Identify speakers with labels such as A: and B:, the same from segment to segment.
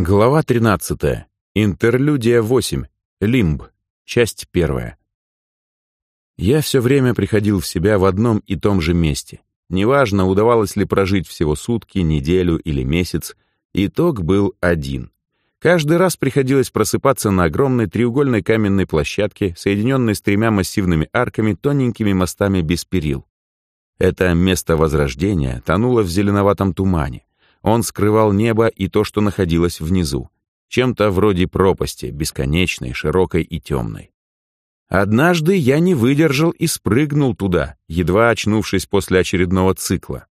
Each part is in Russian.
A: Глава 13. Интерлюдия 8. Лимб. Часть 1. Я все время приходил в себя в одном и том же месте. Неважно, удавалось ли прожить всего сутки, неделю или месяц, итог был один. Каждый раз приходилось просыпаться на огромной треугольной каменной площадке, соединенной с тремя массивными арками, тоненькими мостами без перил. Это место возрождения тонуло в зеленоватом тумане. Он скрывал небо и то, что находилось внизу, чем-то вроде пропасти, бесконечной, широкой и темной. Однажды я не выдержал и спрыгнул туда, едва очнувшись после очередного цикла.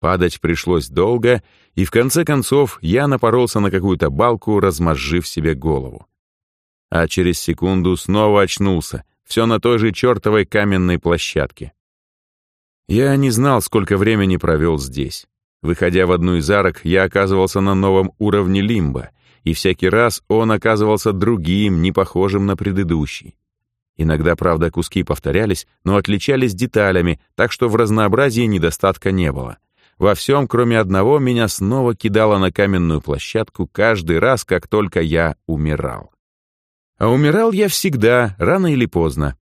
A: Падать пришлось долго, и в конце концов я напоролся на какую-то балку, размозжив себе голову. А через секунду снова очнулся, все на той же чертовой каменной площадке. Я не знал, сколько времени провел здесь. Выходя в одну из арок, я оказывался на новом уровне лимба, и всякий раз он оказывался другим, не похожим на предыдущий. Иногда, правда, куски повторялись, но отличались деталями, так что в разнообразии недостатка не было. Во всем, кроме одного, меня снова кидало на каменную площадку каждый раз, как только я умирал. А умирал я всегда, рано или поздно.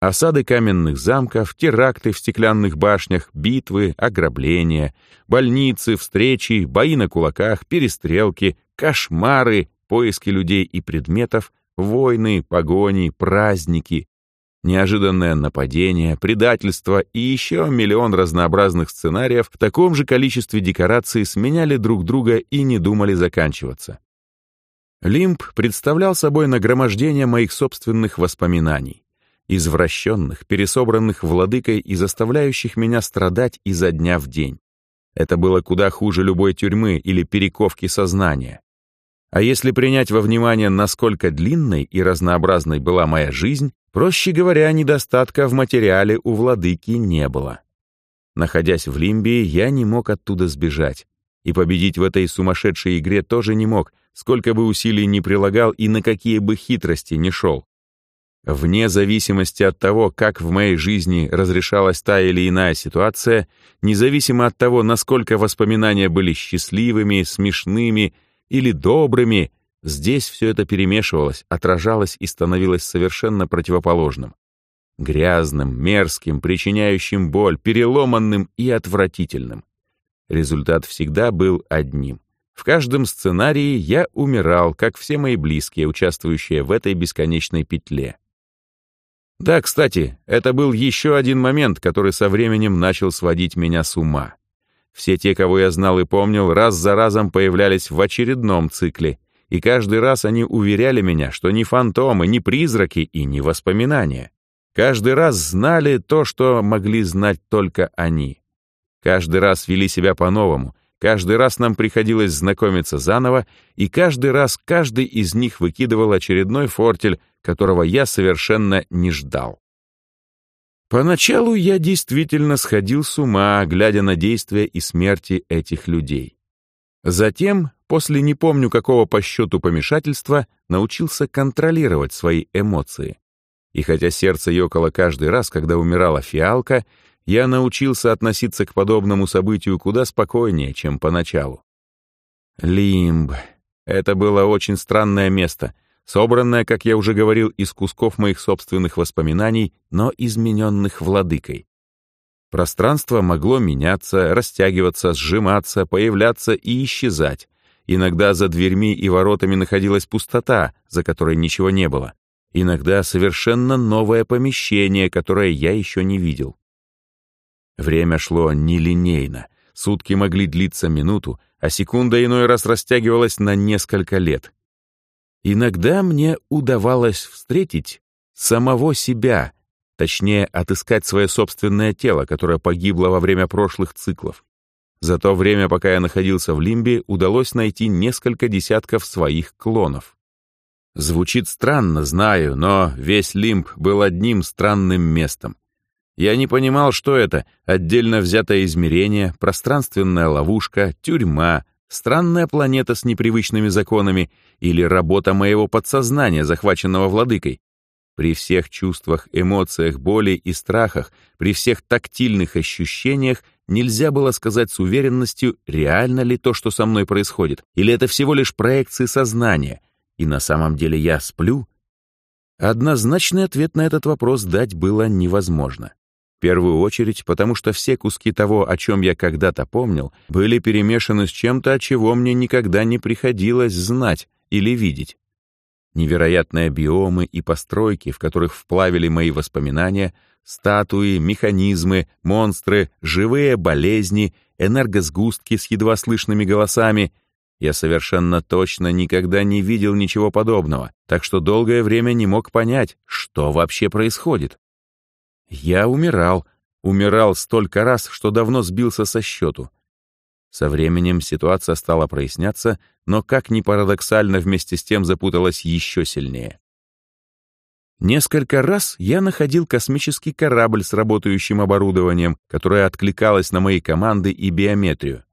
A: Осады каменных замков, теракты в стеклянных башнях, битвы, ограбления, больницы, встречи, бои на кулаках, перестрелки, кошмары, поиски людей и предметов, войны, погони, праздники, неожиданное нападение, предательство и еще миллион разнообразных сценариев в таком же количестве декораций сменяли друг друга и не думали заканчиваться. Лимб представлял собой нагромождение моих собственных воспоминаний извращенных, пересобранных владыкой и заставляющих меня страдать изо дня в день. Это было куда хуже любой тюрьмы или перековки сознания. А если принять во внимание, насколько длинной и разнообразной была моя жизнь, проще говоря, недостатка в материале у владыки не было. Находясь в Лимбии, я не мог оттуда сбежать. И победить в этой сумасшедшей игре тоже не мог, сколько бы усилий ни прилагал и на какие бы хитрости не шел. Вне зависимости от того, как в моей жизни разрешалась та или иная ситуация, независимо от того, насколько воспоминания были счастливыми, смешными или добрыми, здесь все это перемешивалось, отражалось и становилось совершенно противоположным. Грязным, мерзким, причиняющим боль, переломанным и отвратительным. Результат всегда был одним. В каждом сценарии я умирал, как все мои близкие, участвующие в этой бесконечной петле. Да, кстати, это был еще один момент, который со временем начал сводить меня с ума. Все те, кого я знал и помнил, раз за разом появлялись в очередном цикле, и каждый раз они уверяли меня, что ни фантомы, ни призраки и ни воспоминания. Каждый раз знали то, что могли знать только они. Каждый раз вели себя по-новому, каждый раз нам приходилось знакомиться заново, и каждый раз каждый из них выкидывал очередной фортель, которого я совершенно не ждал. Поначалу я действительно сходил с ума, глядя на действия и смерти этих людей. Затем, после не помню какого по счету помешательства, научился контролировать свои эмоции. И хотя сердце ёкало каждый раз, когда умирала фиалка, я научился относиться к подобному событию куда спокойнее, чем поначалу. Лимб. Это было очень странное место — собранная, как я уже говорил, из кусков моих собственных воспоминаний, но измененных владыкой. Пространство могло меняться, растягиваться, сжиматься, появляться и исчезать. Иногда за дверьми и воротами находилась пустота, за которой ничего не было. Иногда совершенно новое помещение, которое я еще не видел. Время шло нелинейно. Сутки могли длиться минуту, а секунда иной раз растягивалась на несколько лет. Иногда мне удавалось встретить самого себя, точнее, отыскать свое собственное тело, которое погибло во время прошлых циклов. За то время, пока я находился в Лимбе, удалось найти несколько десятков своих клонов. Звучит странно, знаю, но весь Лимб был одним странным местом. Я не понимал, что это — отдельно взятое измерение, пространственная ловушка, тюрьма, Странная планета с непривычными законами или работа моего подсознания, захваченного владыкой. При всех чувствах, эмоциях, боли и страхах, при всех тактильных ощущениях нельзя было сказать с уверенностью, реально ли то, что со мной происходит, или это всего лишь проекции сознания, и на самом деле я сплю. Однозначный ответ на этот вопрос дать было невозможно. В первую очередь, потому что все куски того, о чем я когда-то помнил, были перемешаны с чем-то, чего мне никогда не приходилось знать или видеть. Невероятные биомы и постройки, в которых вплавили мои воспоминания, статуи, механизмы, монстры, живые болезни, энергосгустки с едва слышными голосами. Я совершенно точно никогда не видел ничего подобного, так что долгое время не мог понять, что вообще происходит. Я умирал, умирал столько раз, что давно сбился со счету. Со временем ситуация стала проясняться, но, как ни парадоксально, вместе с тем запуталась еще сильнее. Несколько раз я находил космический корабль с работающим оборудованием, которое откликалось на мои команды и биометрию.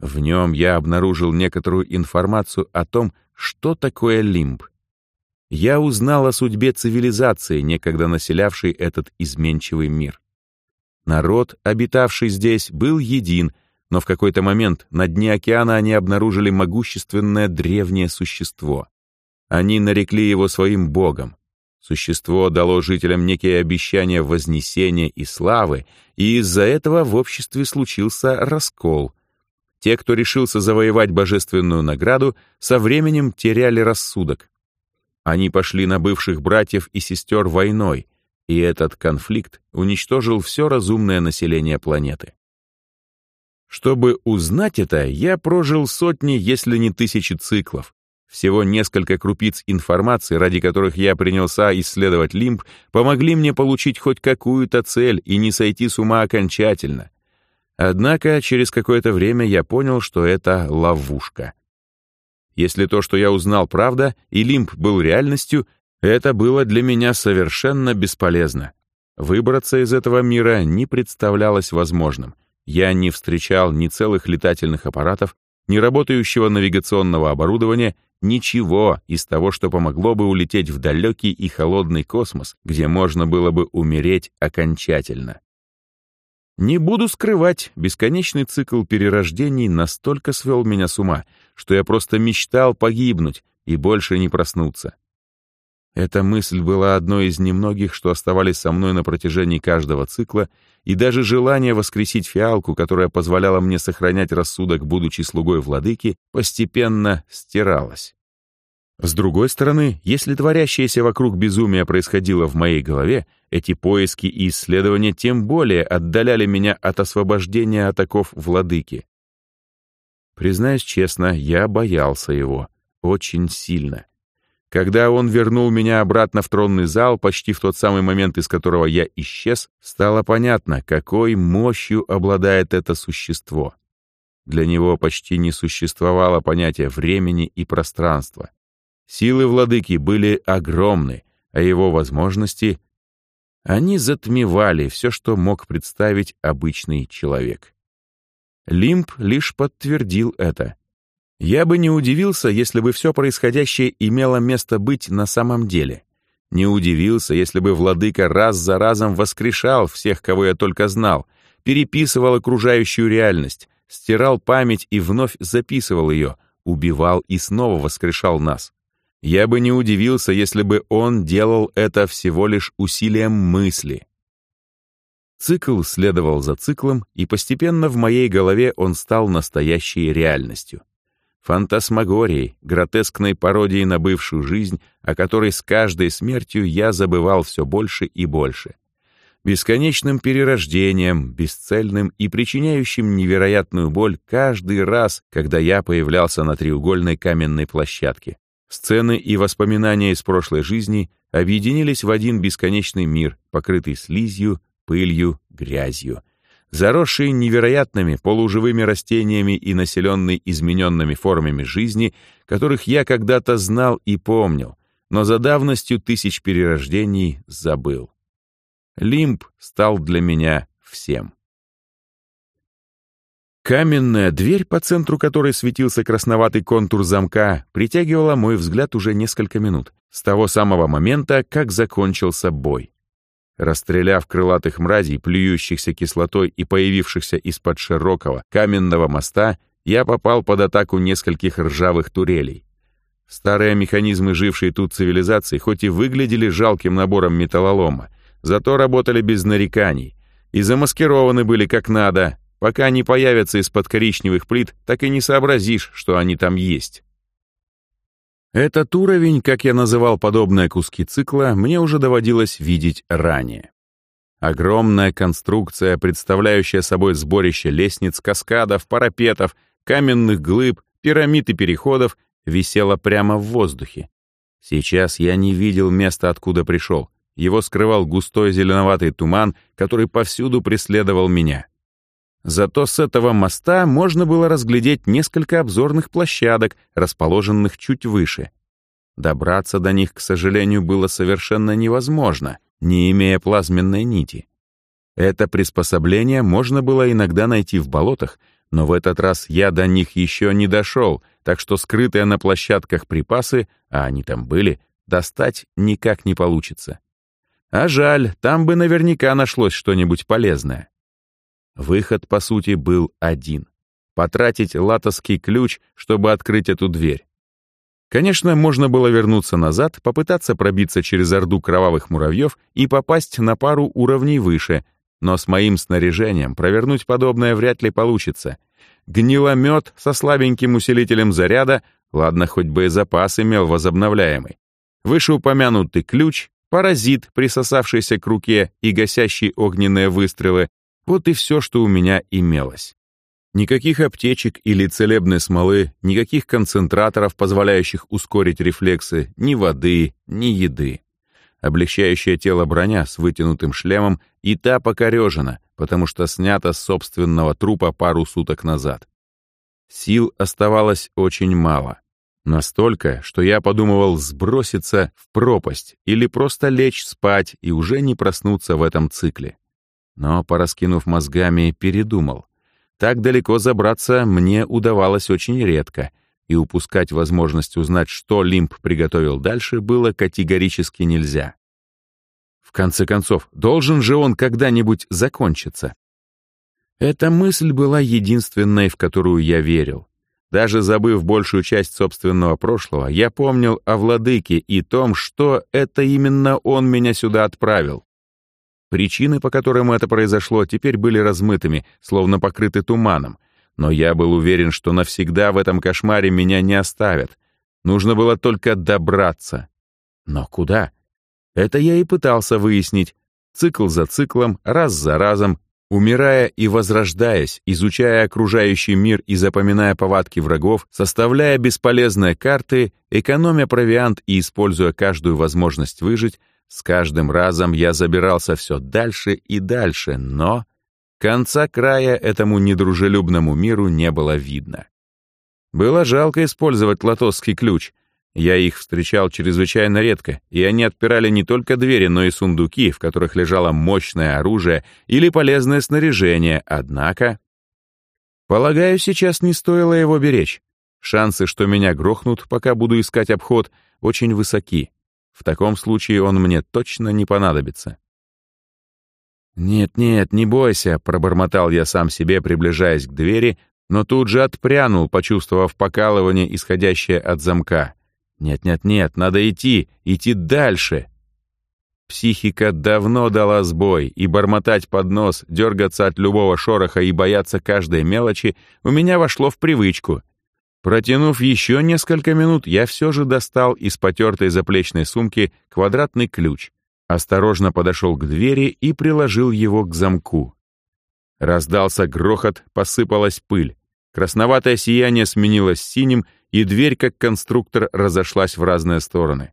A: В нем я обнаружил некоторую информацию о том, что такое лимб. Я узнал о судьбе цивилизации, некогда населявшей этот изменчивый мир. Народ, обитавший здесь, был един — но в какой-то момент на дне океана они обнаружили могущественное древнее существо. Они нарекли его своим богом. Существо дало жителям некие обещания вознесения и славы, и из-за этого в обществе случился раскол. Те, кто решился завоевать божественную награду, со временем теряли рассудок. Они пошли на бывших братьев и сестер войной, и этот конфликт уничтожил все разумное население планеты. Чтобы узнать это, я прожил сотни, если не тысячи циклов. Всего несколько крупиц информации, ради которых я принялся исследовать лимб, помогли мне получить хоть какую-то цель и не сойти с ума окончательно. Однако через какое-то время я понял, что это ловушка. Если то, что я узнал, правда, и лимб был реальностью, это было для меня совершенно бесполезно. Выбраться из этого мира не представлялось возможным — я не встречал ни целых летательных аппаратов, ни работающего навигационного оборудования, ничего из того, что помогло бы улететь в далекий и холодный космос, где можно было бы умереть окончательно. Не буду скрывать, бесконечный цикл перерождений настолько свел меня с ума, что я просто мечтал погибнуть и больше не проснуться. Эта мысль была одной из немногих, что оставались со мной на протяжении каждого цикла, и даже желание воскресить фиалку, которая позволяла мне сохранять рассудок, будучи слугой владыки, постепенно стиралось. С другой стороны, если творящееся вокруг безумие происходило в моей голове, эти поиски и исследования тем более отдаляли меня от освобождения от оков владыки. Признаюсь честно, я боялся его. Очень сильно. Когда он вернул меня обратно в тронный зал, почти в тот самый момент, из которого я исчез, стало понятно, какой мощью обладает это существо. Для него почти не существовало понятия времени и пространства. Силы владыки были огромны, а его возможности... Они затмевали все, что мог представить обычный человек. Лимб лишь подтвердил это. Я бы не удивился, если бы все происходящее имело место быть на самом деле. Не удивился, если бы владыка раз за разом воскрешал всех, кого я только знал, переписывал окружающую реальность, стирал память и вновь записывал ее, убивал и снова воскрешал нас. Я бы не удивился, если бы он делал это всего лишь усилием мысли. Цикл следовал за циклом, и постепенно в моей голове он стал настоящей реальностью фантасмагорией, гротескной пародией на бывшую жизнь, о которой с каждой смертью я забывал все больше и больше. Бесконечным перерождением, бесцельным и причиняющим невероятную боль каждый раз, когда я появлялся на треугольной каменной площадке. Сцены и воспоминания из прошлой жизни объединились в один бесконечный мир, покрытый слизью, пылью, грязью — заросший невероятными полуживыми растениями и населенный измененными формами жизни, которых я когда-то знал и помнил, но за давностью тысяч перерождений забыл. Лимб стал для меня всем. Каменная дверь, по центру которой светился красноватый контур замка, притягивала мой взгляд уже несколько минут, с того самого момента, как закончился бой. Расстреляв крылатых мразей, плюющихся кислотой и появившихся из-под широкого каменного моста, я попал под атаку нескольких ржавых турелей. Старые механизмы, жившие тут цивилизации, хоть и выглядели жалким набором металлолома, зато работали без нареканий и замаскированы были как надо. Пока они появятся из-под коричневых плит, так и не сообразишь, что они там есть. Этот уровень, как я называл подобные куски цикла, мне уже доводилось видеть ранее. Огромная конструкция, представляющая собой сборище лестниц, каскадов, парапетов, каменных глыб, пирамид и переходов, висела прямо в воздухе. Сейчас я не видел места, откуда пришел. Его скрывал густой зеленоватый туман, который повсюду преследовал меня. Зато с этого моста можно было разглядеть несколько обзорных площадок, расположенных чуть выше. Добраться до них, к сожалению, было совершенно невозможно, не имея плазменной нити. Это приспособление можно было иногда найти в болотах, но в этот раз я до них еще не дошел, так что скрытые на площадках припасы, а они там были, достать никак не получится. А жаль, там бы наверняка нашлось что-нибудь полезное. Выход, по сути, был один — потратить латовский ключ, чтобы открыть эту дверь. Конечно, можно было вернуться назад, попытаться пробиться через орду кровавых муравьев и попасть на пару уровней выше, но с моим снаряжением провернуть подобное вряд ли получится. Гниломет со слабеньким усилителем заряда, ладно, хоть бы и запас имел возобновляемый. Вышеупомянутый ключ, паразит, присосавшийся к руке и гасящий огненные выстрелы, вот и все, что у меня имелось. Никаких аптечек или целебной смолы, никаких концентраторов, позволяющих ускорить рефлексы, ни воды, ни еды. Облегчающее тело броня с вытянутым шлемом и та покорежена, потому что снята с собственного трупа пару суток назад. Сил оставалось очень мало. Настолько, что я подумывал сброситься в пропасть или просто лечь спать и уже не проснуться в этом цикле но, пораскинув мозгами, передумал. Так далеко забраться мне удавалось очень редко, и упускать возможность узнать, что Лимп приготовил дальше, было категорически нельзя. В конце концов, должен же он когда-нибудь закончиться. Эта мысль была единственной, в которую я верил. Даже забыв большую часть собственного прошлого, я помнил о владыке и том, что это именно он меня сюда отправил. Причины, по которым это произошло, теперь были размытыми, словно покрыты туманом, но я был уверен, что навсегда в этом кошмаре меня не оставят. Нужно было только добраться. Но куда? Это я и пытался выяснить. Цикл за циклом, раз за разом, умирая и возрождаясь, изучая окружающий мир и запоминая повадки врагов, составляя бесполезные карты, экономя провиант и используя каждую возможность выжить, с каждым разом я забирался все дальше и дальше, но конца края этому недружелюбному миру не было видно. Было жалко использовать лотосский ключ. Я их встречал чрезвычайно редко, и они отпирали не только двери, но и сундуки, в которых лежало мощное оружие или полезное снаряжение, однако... Полагаю, сейчас не стоило его беречь. Шансы, что меня грохнут, пока буду искать обход, очень высоки. В таком случае он мне точно не понадобится. «Нет-нет, не бойся», — пробормотал я сам себе, приближаясь к двери, но тут же отпрянул, почувствовав покалывание, исходящее от замка. «Нет-нет-нет, надо идти, идти дальше». Психика давно дала сбой, и бормотать под нос, дергаться от любого шороха и бояться каждой мелочи у меня вошло в привычку, Протянув еще несколько минут, я все же достал из потертой заплечной сумки квадратный ключ, осторожно подошел к двери и приложил его к замку. Раздался грохот, посыпалась пыль. Красноватое сияние сменилось синим, и дверь, как конструктор, разошлась в разные стороны.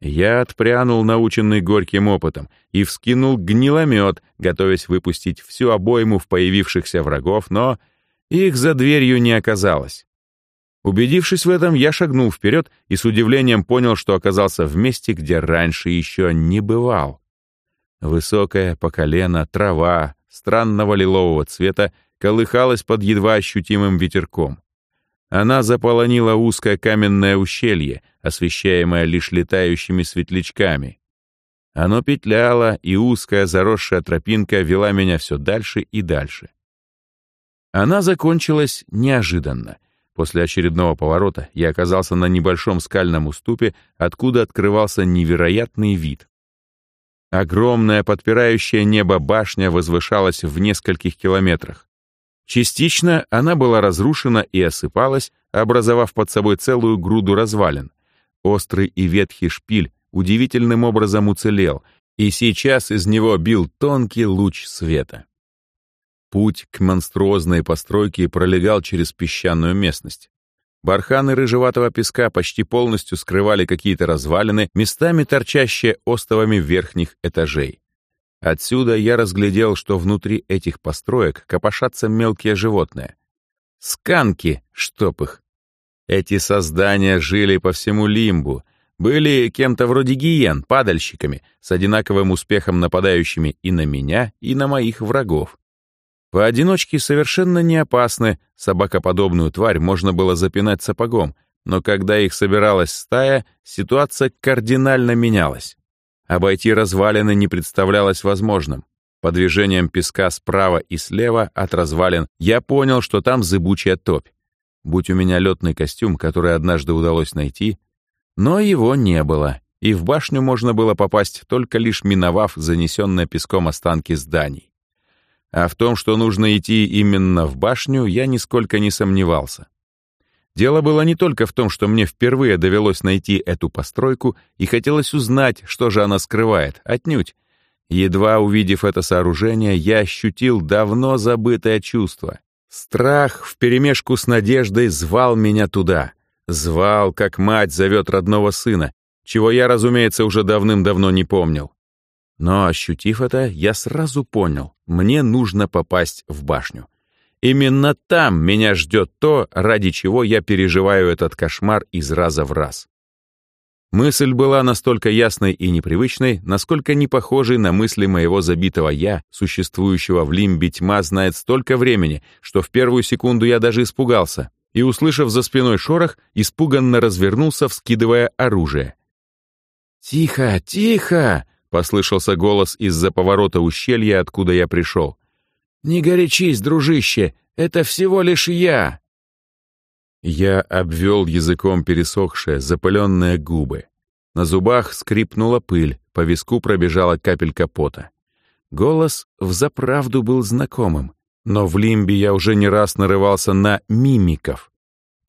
A: Я отпрянул, наученный горьким опытом, и вскинул гниломет, готовясь выпустить всю обойму в появившихся врагов, но их за дверью не оказалось. Убедившись в этом, я шагнул вперед и с удивлением понял, что оказался в месте, где раньше еще не бывал. Высокая по колено трава странного лилового цвета колыхалась под едва ощутимым ветерком. Она заполонила узкое каменное ущелье, освещаемое лишь летающими светлячками. Оно петляло, и узкая заросшая тропинка вела меня все дальше и дальше. Она закончилась неожиданно. После очередного поворота я оказался на небольшом скальном уступе, откуда открывался невероятный вид. Огромная подпирающая небо башня возвышалась в нескольких километрах. Частично она была разрушена и осыпалась, образовав под собой целую груду развалин. Острый и ветхий шпиль удивительным образом уцелел, и сейчас из него бил тонкий луч света. Путь к монструозной постройке пролегал через песчаную местность. Барханы рыжеватого песка почти полностью скрывали какие-то развалины, местами торчащие остовами верхних этажей. Отсюда я разглядел, что внутри этих построек копошатся мелкие животные. Сканки, чтоб их. Эти создания жили по всему Лимбу, были кем-то вроде гиен, падальщиками, с одинаковым успехом нападающими и на меня, и на моих врагов. Поодиночке совершенно не опасны, собакоподобную тварь можно было запинать сапогом, но когда их собиралась стая, ситуация кардинально менялась. Обойти развалины не представлялось возможным. По движениям песка справа и слева от развалин я понял, что там зыбучая топь. Будь у меня летный костюм, который однажды удалось найти, но его не было, и в башню можно было попасть, только лишь миновав занесенные песком останки зданий. А в том, что нужно идти именно в башню, я нисколько не сомневался. Дело было не только в том, что мне впервые довелось найти эту постройку и хотелось узнать, что же она скрывает, отнюдь. Едва увидев это сооружение, я ощутил давно забытое чувство. Страх вперемешку с надеждой звал меня туда. Звал, как мать зовет родного сына, чего я, разумеется, уже давным-давно не помнил. Но, ощутив это, я сразу понял, мне нужно попасть в башню. Именно там меня ждет то, ради чего я переживаю этот кошмар из раза в раз. Мысль была настолько ясной и непривычной, насколько не похожей на мысли моего забитого «я», существующего в лимбе тьма знает столько времени, что в первую секунду я даже испугался, и, услышав за спиной шорох, испуганно развернулся, вскидывая оружие. «Тихо, тихо!» — послышался голос из-за поворота ущелья, откуда я пришел. «Не горячись, дружище, это всего лишь я!» Я обвел языком пересохшие, запыленные губы. На зубах скрипнула пыль, по виску пробежала капелька пота. Голос взаправду был знакомым, но в лимбе я уже не раз нарывался на мимиков.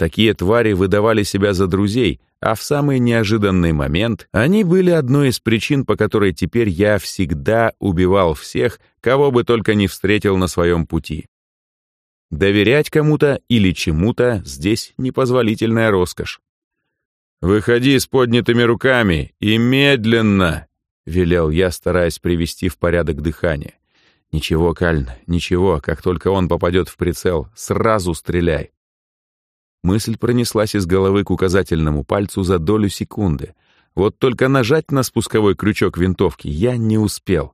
A: Такие твари выдавали себя за друзей, а в самый неожиданный момент они были одной из причин, по которой теперь я всегда убивал всех, кого бы только не встретил на своем пути. Доверять кому-то или чему-то здесь непозволительная роскошь. «Выходи с поднятыми руками и медленно!» — велел я, стараясь привести в порядок дыхание. «Ничего, Кальн, ничего, как только он попадет в прицел, сразу стреляй. Мысль пронеслась из головы к указательному пальцу за долю секунды. Вот только нажать на спусковой крючок винтовки я не успел.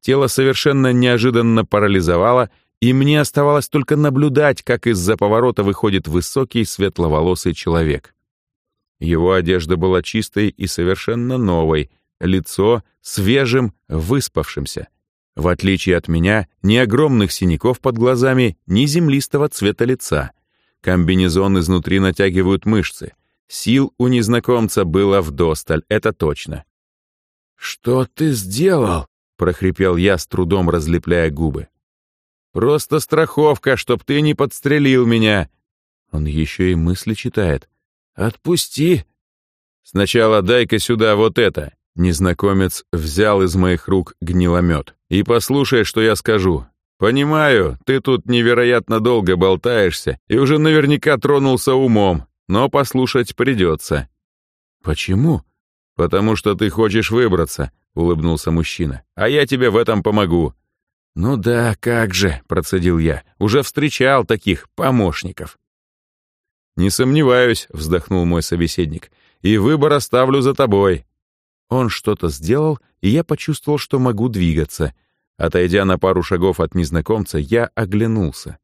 A: Тело совершенно неожиданно парализовало, и мне оставалось только наблюдать, как из-за поворота выходит высокий светловолосый человек. Его одежда была чистой и совершенно новой, лицо свежим, выспавшимся. В отличие от меня, ни огромных синяков под глазами, ни землистого цвета лица — Комбинезон изнутри натягивают мышцы. Сил у незнакомца было вдосталь, это точно. «Что ты сделал?» — прохрипел я, с трудом разлепляя губы. «Просто страховка, чтоб ты не подстрелил меня!» Он еще и мысли читает. «Отпусти!» «Сначала дай-ка сюда вот это!» Незнакомец взял из моих рук гниломет. «И послушай, что я скажу. «Понимаю, ты тут невероятно долго болтаешься и уже наверняка тронулся умом, но послушать придется». «Почему?» «Потому что ты хочешь выбраться», — улыбнулся мужчина. «А я тебе в этом помогу». «Ну да, как же», — процедил я, — «уже встречал таких помощников». «Не сомневаюсь», — вздохнул мой собеседник, — «и выбор оставлю за тобой». Он что-то сделал, и я почувствовал, что могу двигаться — Отойдя на пару шагов от незнакомца, я оглянулся.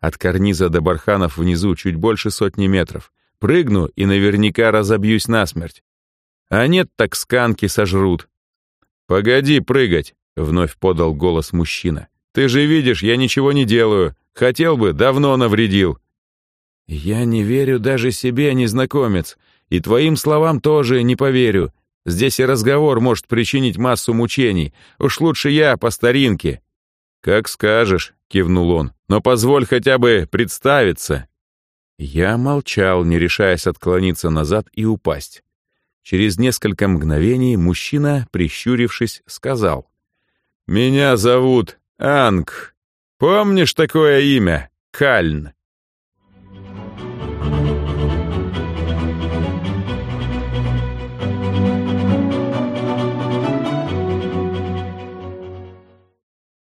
A: От карниза до барханов внизу чуть больше сотни метров. Прыгну и наверняка разобьюсь насмерть. А нет, так сканки сожрут. «Погоди прыгать», — вновь подал голос мужчина. «Ты же видишь, я ничего не делаю. Хотел бы, давно навредил». «Я не верю даже себе, незнакомец, и твоим словам тоже не поверю. Здесь и разговор может причинить массу мучений. Уж лучше я по старинке». «Как скажешь», — кивнул он, «но позволь хотя бы представиться». Я молчал, не решаясь отклониться назад и упасть. Через несколько мгновений мужчина, прищурившись, сказал. «Меня зовут Анг. Помнишь такое имя? Кальн.